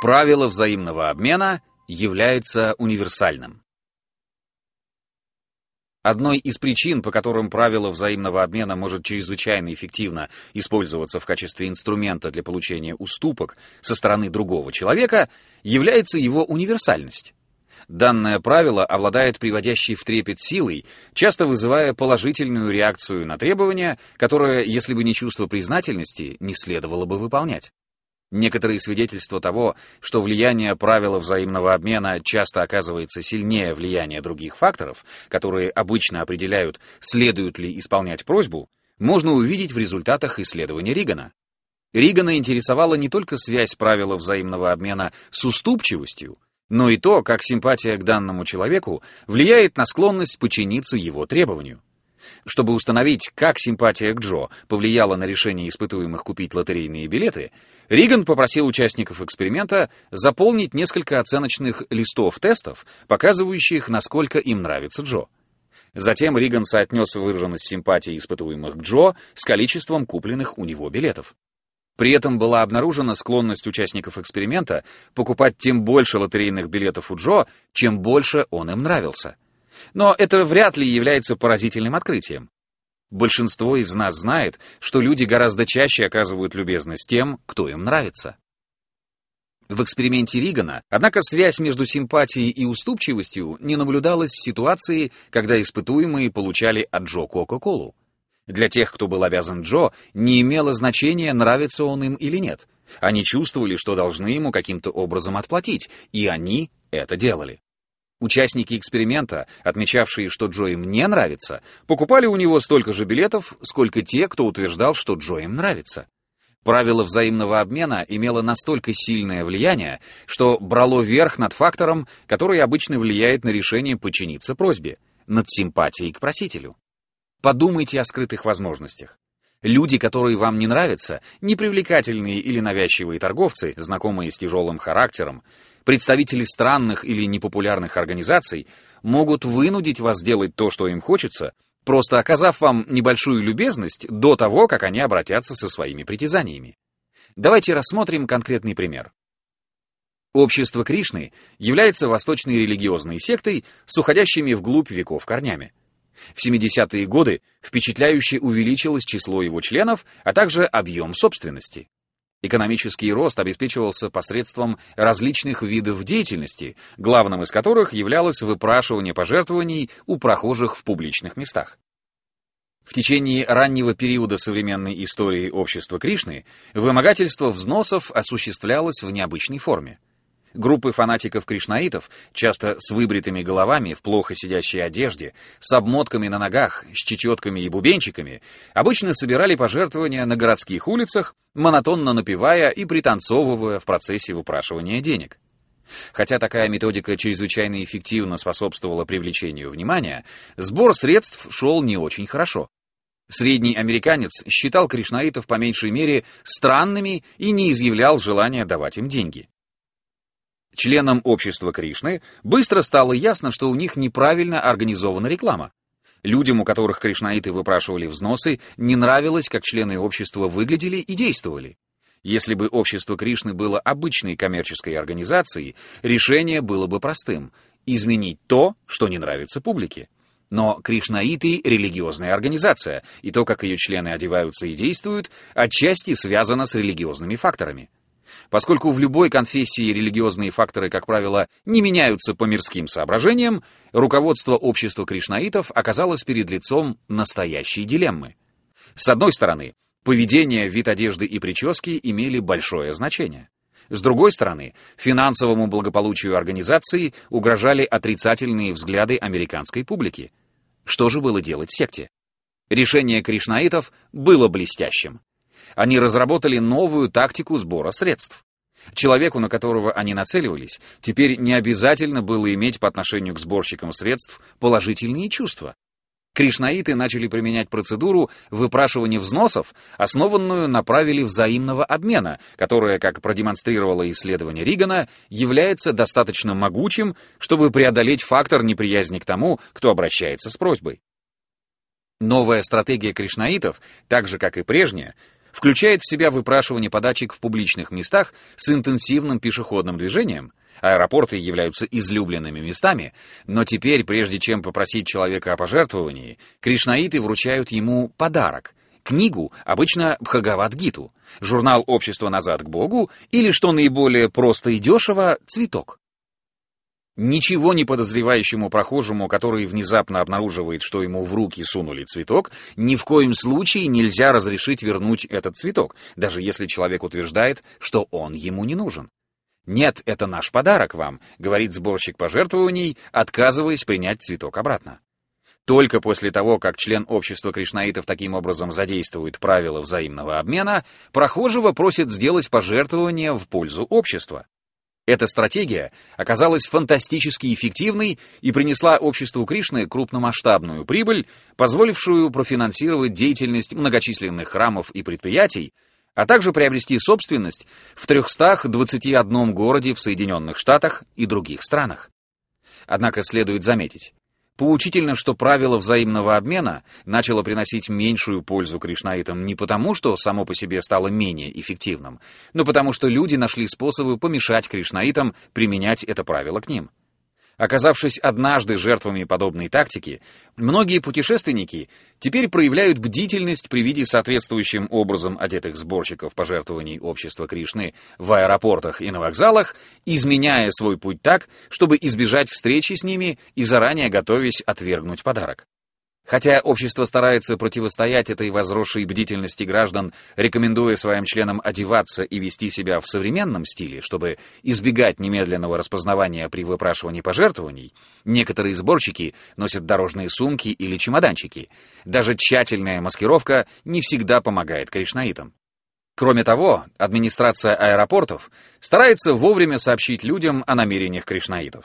Правило взаимного обмена является универсальным. Одной из причин, по которым правило взаимного обмена может чрезвычайно эффективно использоваться в качестве инструмента для получения уступок со стороны другого человека, является его универсальность. Данное правило обладает приводящей в трепет силой, часто вызывая положительную реакцию на требования, которое, если бы не чувство признательности, не следовало бы выполнять. Некоторые свидетельства того, что влияние правила взаимного обмена часто оказывается сильнее влияния других факторов, которые обычно определяют, следует ли исполнять просьбу, можно увидеть в результатах исследования Ригана. Ригана интересовала не только связь правила взаимного обмена с уступчивостью, но и то, как симпатия к данному человеку влияет на склонность подчиниться его требованию. Чтобы установить, как симпатия к Джо повлияла на решение испытуемых купить лотерейные билеты, Риган попросил участников эксперимента заполнить несколько оценочных листов тестов, показывающих, насколько им нравится Джо. Затем Риган соотнес выраженность симпатии испытуемых к Джо с количеством купленных у него билетов. При этом была обнаружена склонность участников эксперимента покупать тем больше лотерейных билетов у Джо, чем больше он им нравился. Но это вряд ли является поразительным открытием. Большинство из нас знает, что люди гораздо чаще оказывают любезность тем, кто им нравится. В эксперименте Ригана, однако, связь между симпатией и уступчивостью не наблюдалась в ситуации, когда испытуемые получали от Джо Кока-Колу. Для тех, кто был обязан Джо, не имело значения, нравится он им или нет. Они чувствовали, что должны ему каким-то образом отплатить, и они это делали. Участники эксперимента, отмечавшие, что Джо им не нравится, покупали у него столько же билетов, сколько те, кто утверждал, что Джо им нравится. Правило взаимного обмена имело настолько сильное влияние, что брало верх над фактором, который обычно влияет на решение подчиниться просьбе, над симпатией к просителю. Подумайте о скрытых возможностях. Люди, которые вам не нравятся, непривлекательные или навязчивые торговцы, знакомые с тяжелым характером, Представители странных или непопулярных организаций могут вынудить вас делать то, что им хочется, просто оказав вам небольшую любезность до того, как они обратятся со своими притязаниями. Давайте рассмотрим конкретный пример. Общество Кришны является восточной религиозной сектой с уходящими вглубь веков корнями. В 70-е годы впечатляюще увеличилось число его членов, а также объем собственности. Экономический рост обеспечивался посредством различных видов деятельности, главным из которых являлось выпрашивание пожертвований у прохожих в публичных местах. В течение раннего периода современной истории общества Кришны вымогательство взносов осуществлялось в необычной форме. Группы фанатиков-кришнаитов, часто с выбритыми головами, в плохо сидящей одежде, с обмотками на ногах, с чечетками и бубенчиками, обычно собирали пожертвования на городских улицах, монотонно напевая и пританцовывая в процессе выпрашивания денег. Хотя такая методика чрезвычайно эффективно способствовала привлечению внимания, сбор средств шел не очень хорошо. Средний американец считал кришнаитов по меньшей мере странными и не изъявлял желания давать им деньги. Членам общества Кришны быстро стало ясно, что у них неправильно организована реклама. Людям, у которых кришнаиты выпрашивали взносы, не нравилось, как члены общества выглядели и действовали. Если бы общество Кришны было обычной коммерческой организацией, решение было бы простым — изменить то, что не нравится публике. Но кришнаиты — религиозная организация, и то, как ее члены одеваются и действуют, отчасти связано с религиозными факторами. Поскольку в любой конфессии религиозные факторы, как правило, не меняются по мирским соображениям, руководство общества кришнаитов оказалось перед лицом настоящей дилеммы. С одной стороны, поведение, вид одежды и прически имели большое значение. С другой стороны, финансовому благополучию организации угрожали отрицательные взгляды американской публики. Что же было делать секте? Решение кришнаитов было блестящим. Они разработали новую тактику сбора средств. Человеку, на которого они нацеливались, теперь не обязательно было иметь по отношению к сборщикам средств положительные чувства. Кришнаиты начали применять процедуру выпрашивания взносов, основанную на правиле взаимного обмена, которое, как продемонстрировало исследование Ригана, является достаточно могучим, чтобы преодолеть фактор неприязни к тому, кто обращается с просьбой. Новая стратегия кришнаитов, так же как и прежняя, включает в себя выпрашивание подачек в публичных местах с интенсивным пешеходным движением. Аэропорты являются излюбленными местами, но теперь, прежде чем попросить человека о пожертвовании, кришнаиты вручают ему подарок — книгу, обычно Бхагават-гиту, журнал «Общество назад к Богу» или, что наиболее просто и дешево, цветок. Ничего не подозревающему прохожему, который внезапно обнаруживает, что ему в руки сунули цветок, ни в коем случае нельзя разрешить вернуть этот цветок, даже если человек утверждает, что он ему не нужен. «Нет, это наш подарок вам», — говорит сборщик пожертвований, отказываясь принять цветок обратно. Только после того, как член общества кришнаитов таким образом задействует правила взаимного обмена, прохожего просит сделать пожертвование в пользу общества. Эта стратегия оказалась фантастически эффективной и принесла обществу Кришны крупномасштабную прибыль, позволившую профинансировать деятельность многочисленных храмов и предприятий, а также приобрести собственность в 321 городе в Соединенных Штатах и других странах. Однако следует заметить, Поучительно, что правило взаимного обмена начало приносить меньшую пользу кришнаитам не потому, что само по себе стало менее эффективным, но потому что люди нашли способы помешать кришнаитам применять это правило к ним. Оказавшись однажды жертвами подобной тактики, многие путешественники теперь проявляют бдительность при виде соответствующим образом одетых сборщиков пожертвований общества Кришны в аэропортах и на вокзалах, изменяя свой путь так, чтобы избежать встречи с ними и заранее готовясь отвергнуть подарок. Хотя общество старается противостоять этой возросшей бдительности граждан, рекомендуя своим членам одеваться и вести себя в современном стиле, чтобы избегать немедленного распознавания при выпрашивании пожертвований, некоторые сборщики носят дорожные сумки или чемоданчики. Даже тщательная маскировка не всегда помогает кришнаитам. Кроме того, администрация аэропортов старается вовремя сообщить людям о намерениях кришнаитов.